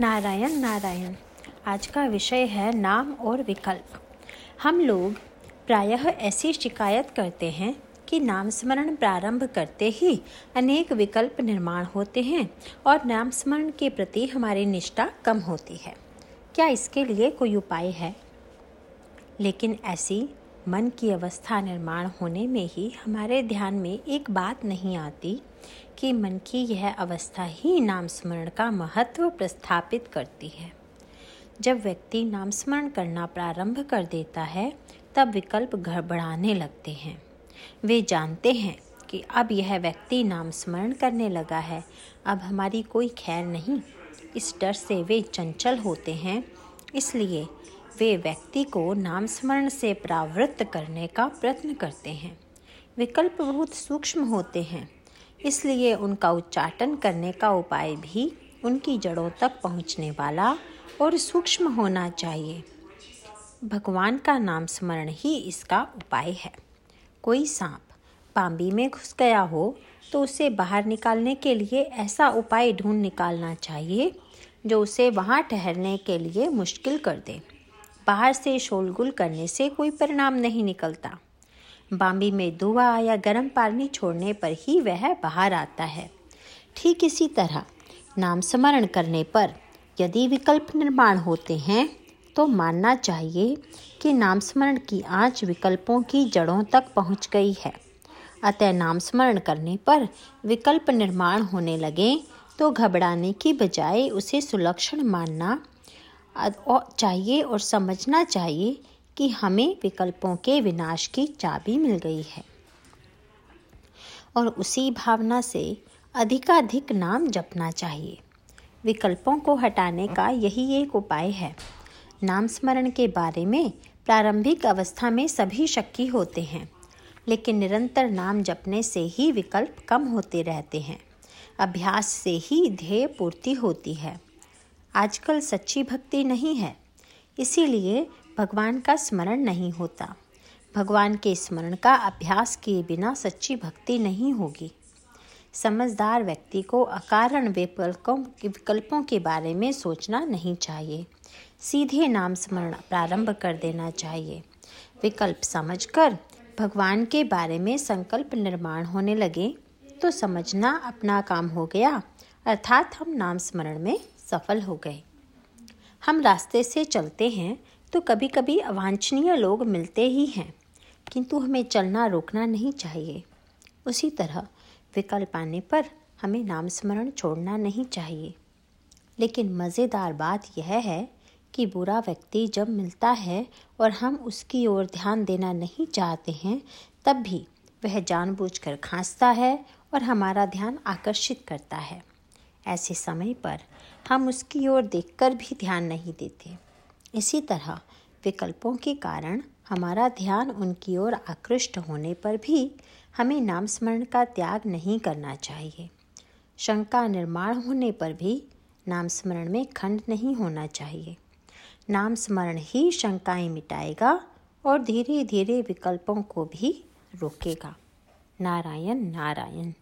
नारायण नारायण। आज का विषय है नाम और विकल्प। हम लोग प्रायः ऐसी शिकायत करते हैं कि नाम स्मरण प्रारंभ करते ही अनेक विकल्प निर्माण होते हैं और नाम स्मरण के प्रति हमारी निष्ठा कम होती है। क्या इसके लिए कोई उपाय है? लेकिन ऐसी मन की अवस्था निर्माण होने में ही हमारे ध्यान में एक बात नहीं आती कि मन की यह अवस्था ही नाम स्मरण का महत्व प्रस्थापित करती है। जब व्यक्ति नाम स्मरण करना प्रारंभ कर देता है, तब विकल्प गड़बड़ाने लगते हैं। वे जानते हैं कि अब यह व्यक्ति नाम स्मरण करने लगा है, अब हमारी कोई खैर नहीं। इस डर से वे चंचल होते हैं, इसलिए वे व्यक्ति को नाम स्मरण से प्रावृत्त करने का प्रयत्न करते हैं। विकल्प बहुत सूक्ष्म होते हैं, इसलिए उनका उच्चाटन करने का उपाय भी उनकी जड़ों तक पहुँचने वाला और सूक्ष्म होना चाहिए। भगवान का नाम स्मरण ही इसका उपाय है। कोई सांप पांबी में घुस गया हो तो उसे बाहर निकालने के लिए ऐसा उपाय ढूंढ निकालना चाहिए, जो उसे वहाँ ठहरने के लिए मुश्किल कर दे। बाहर से शोलगुल करने से कोई परिणाम नहीं निकलता। बाम्बी में धुआँ या गर्म पानी छोड़ने पर ही वह बाहर आता है। ठीक इसी तरह नाम स्मरण करने पर यदि विकल्प निर्माण होते हैं तो मानना चाहिए कि नाम स्मरण की आँच विकल्पों की जड़ों तक पहुँच गई है। अतः नाम स्मरण करने पर विकल्प निर्माण होने लगे तो घबराने की बजाय उसे सुलक्षण मानना चाहिए और समझना चाहिए कि हमें विकल्पों के विनाश की चाबी मिल गई है। और उसी भावना से अधिकाधिक नाम जपना चाहिए। विकल्पों को हटाने का यही एक उपाय है। नाम स्मरण के बारे में प्रारंभिक अवस्था में सभी शक्की होते हैं, लेकिन निरंतर नाम जपने से ही विकल्प कम होते रहते हैं। अभ्यास से ही ध्येय पूर्ति होती है। आजकल सच्ची भक्ति नहीं है। इसीलिए भगवान का स्मरण नहीं होता। भगवान के स्मरण का अभ्यास किए बिना सच्ची भक्ति नहीं होगी। समझदार व्यक्ति को अकारण विकल्पों विकल्पों के बारे में सोचना नहीं चाहिए। सीधे नाम स्मरण प्रारंभ कर देना चाहिए। विकल्प समझकर भगवान के बारे में संकल्प निर्माण होने लगे तो समझना अपना काम हो गया। अर्थात हम नाम स्मरण में सफल हो गए। हम रास्ते से चलते हैं तो कभी कभी अवांछनीय लोग मिलते ही हैं, किंतु हमें चलना रोकना नहीं चाहिए। उसी तरह विकल्प आने पर हमें नाम स्मरण छोड़ना नहीं चाहिए। लेकिन मज़ेदार बात यह है कि बुरा व्यक्ति जब मिलता है और हम उसकी ओर ध्यान देना नहीं चाहते हैं, तब भी वह जानबूझकर खांसता है और हमारा ध्यान आकर्षित करता है। ऐसे समय पर हम उसकी ओर देखकर भी ध्यान नहीं देते। इसी तरह विकल्पों के कारण हमारा ध्यान उनकी ओर आकृष्ट होने पर भी हमें नाम स्मरण का त्याग नहीं करना चाहिए। शंका निर्माण होने पर भी नाम स्मरण में खंड नहीं होना चाहिए। नाम स्मरण ही शंकाएँ मिटाएगा और धीरे धीरे विकल्पों को भी रोकेगा। नारायण नारायण।